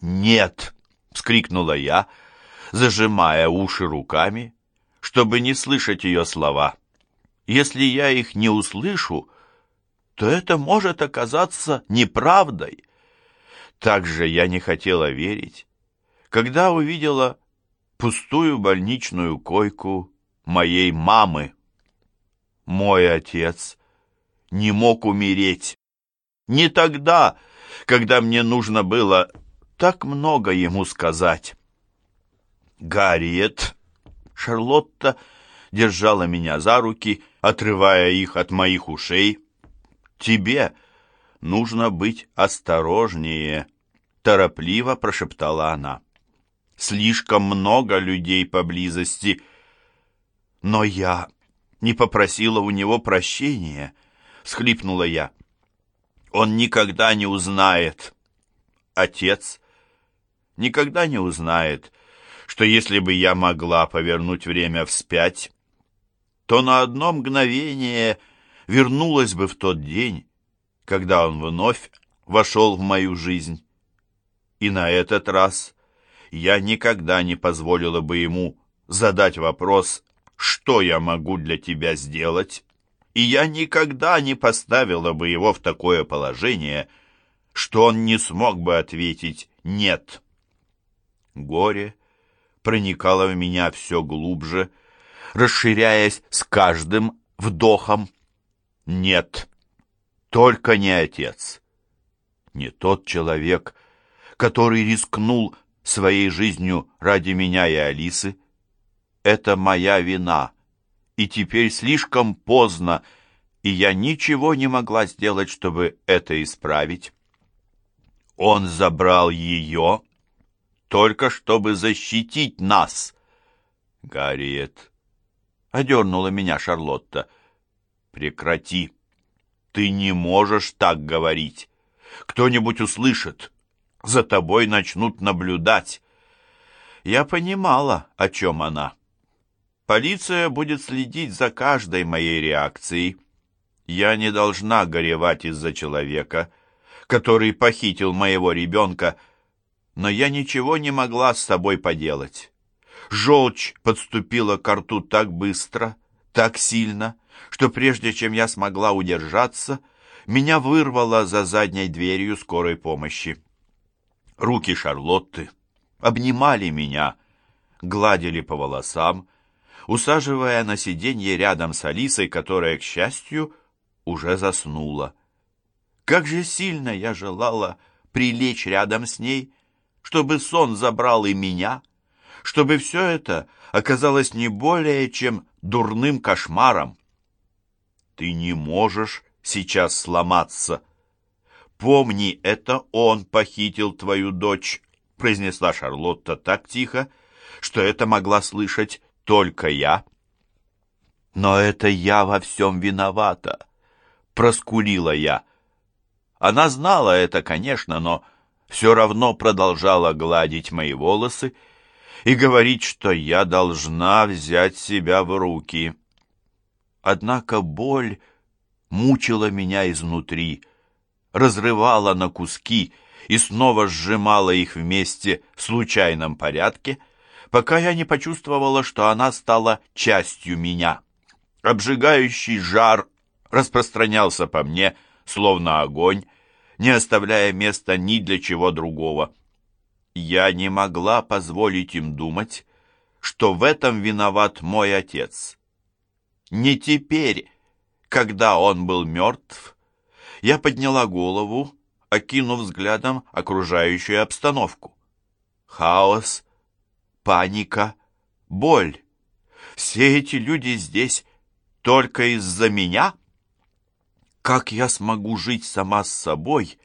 «Нет!» — вскрикнула я, зажимая уши руками, чтобы не слышать ее слова. «Если я их не услышу, то это может оказаться неправдой». Также я не хотела верить, когда увидела пустую больничную койку моей мамы. Мой отец не мог умереть. Не тогда, когда мне нужно было так много ему сказать. Гарриет, Шарлотта держала меня за руки, отрывая их от моих ушей. «Тебе нужно быть осторожнее», — торопливо прошептала она. «Слишком много людей поблизости». «Но я не попросила у него прощения», — схлипнула я. «Он никогда не узнает». Отец никогда не узнает, что если бы я могла повернуть время вспять, то на одно мгновение вернулась бы в тот день, когда он вновь вошел в мою жизнь. И на этот раз я никогда не позволила бы ему задать вопрос что я могу для тебя сделать, и я никогда не поставила бы его в такое положение, что он не смог бы ответить «нет». Горе проникало в меня все глубже, расширяясь с каждым вдохом. Нет, только не отец, не тот человек, который рискнул своей жизнью ради меня и Алисы, это моя вина. И теперь слишком поздно, и я ничего не могла сделать, чтобы это исправить. Он забрал ее, только чтобы защитить нас. Гарриет, одернула меня Шарлотта. Прекрати. Ты не можешь так говорить. Кто-нибудь услышит. За тобой начнут наблюдать. Я понимала, о чем она. Полиция будет следить за каждой моей реакцией. Я не должна горевать из-за человека, который похитил моего ребенка, но я ничего не могла с собой поделать. Желчь подступила к рту так быстро, так сильно, что прежде чем я смогла удержаться, меня вырвало за задней дверью скорой помощи. Руки Шарлотты обнимали меня, гладили по волосам, усаживая на сиденье рядом с Алисой, которая, к счастью, уже заснула. Как же сильно я желала прилечь рядом с ней, чтобы сон забрал и меня, чтобы все это оказалось не более чем дурным кошмаром. Ты не можешь сейчас сломаться. Помни, это он похитил твою дочь, произнесла Шарлотта так тихо, что это могла слышать только я. Но это я во всем виновата, проскулила я. Она знала это, конечно, но все равно продолжала гладить мои волосы и говорить, что я должна взять себя в руки. Однако боль мучила меня изнутри, разрывала на куски и снова сжимала их вместе в случайном порядке — пока я не почувствовала, что она стала частью меня. Обжигающий жар распространялся по мне, словно огонь, не оставляя места ни для чего другого. Я не могла позволить им думать, что в этом виноват мой отец. Не теперь, когда он был мертв, я подняла голову, окинув взглядом окружающую обстановку. Хаос паника, боль. Все эти люди здесь только из-за меня? Как я смогу жить сама с собой,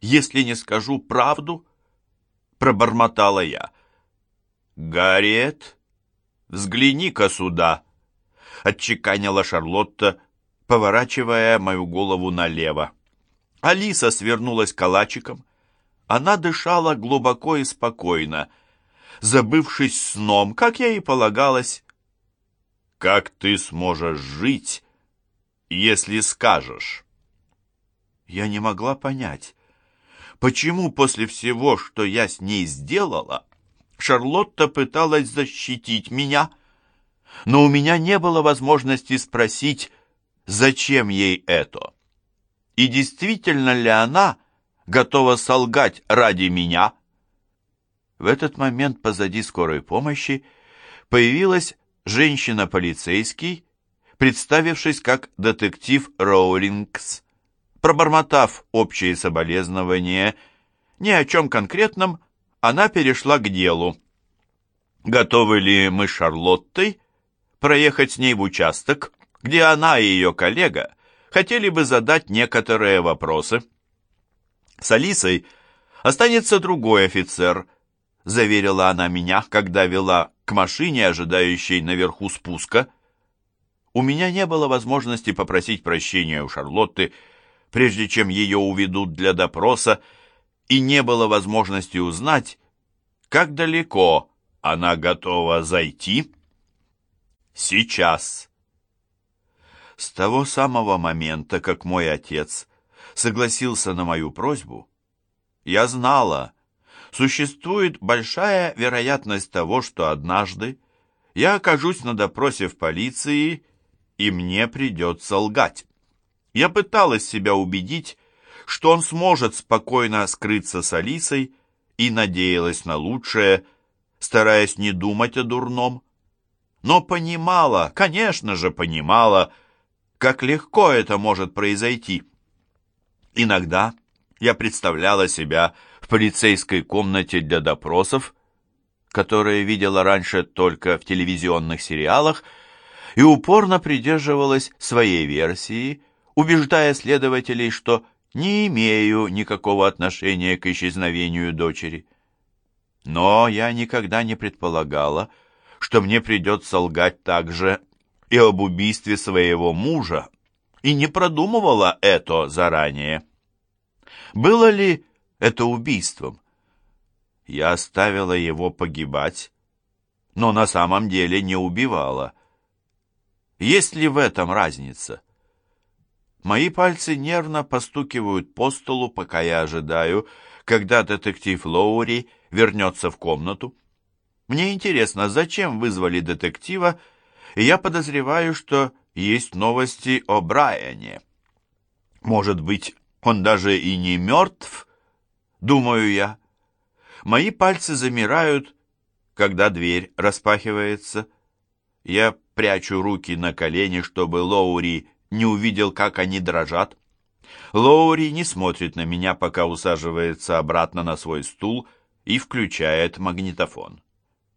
если не скажу правду? Пробормотала я. Гарриет, взгляни-ка сюда, отчеканила Шарлотта, поворачивая мою голову налево. Алиса свернулась калачиком. Она дышала глубоко и спокойно, забывшись сном, как я и полагалось. «Как ты сможешь жить, если скажешь?» Я не могла понять, почему после всего, что я с ней сделала, Шарлотта пыталась защитить меня, но у меня не было возможности спросить, зачем ей это. И действительно ли она готова солгать ради меня? В этот момент позади скорой помощи появилась женщина-полицейский, представившись как детектив Роулингс. Пробормотав общие соболезнования, ни о чем конкретном, она перешла к делу. Готовы ли мы с Шарлоттой проехать с ней в участок, где она и ее коллега хотели бы задать некоторые вопросы? С Алисой останется другой офицер, заверила она меня, когда вела к машине, ожидающей наверху спуска. У меня не было возможности попросить прощения у Шарлотты, прежде чем ее уведут для допроса, и не было возможности узнать, как далеко она готова зайти сейчас. С того самого момента, как мой отец согласился на мою просьбу, я знала, существует большая вероятность того, что однажды я окажусь на допросе в полиции, и мне придется лгать. Я пыталась себя убедить, что он сможет спокойно скрыться с Алисой и надеялась на лучшее, стараясь не думать о дурном. Но понимала, конечно же понимала, как легко это может произойти. Иногда я представляла себя в полицейской комнате для допросов, которые видела раньше только в телевизионных сериалах, и упорно придерживалась своей версии, убеждая следователей, что не имею никакого отношения к исчезновению дочери. Но я никогда не предполагала, что мне придется лгать также и об убийстве своего мужа, и не продумывала это заранее. Было ли это убийством? Я оставила его погибать, но на самом деле не убивала. Есть ли в этом разница? Мои пальцы нервно постукивают по столу, пока я ожидаю, когда детектив Лоури вернется в комнату. Мне интересно, зачем вызвали детектива, и я подозреваю, что есть новости о Брайане. Может быть, он даже и не мертв, думаю я. Мои пальцы замирают, когда дверь распахивается. Я прячу руки на колени, чтобы Лоури не увидел, как они дрожат. Лоури не смотрит на меня, пока усаживается обратно на свой стул и включает магнитофон.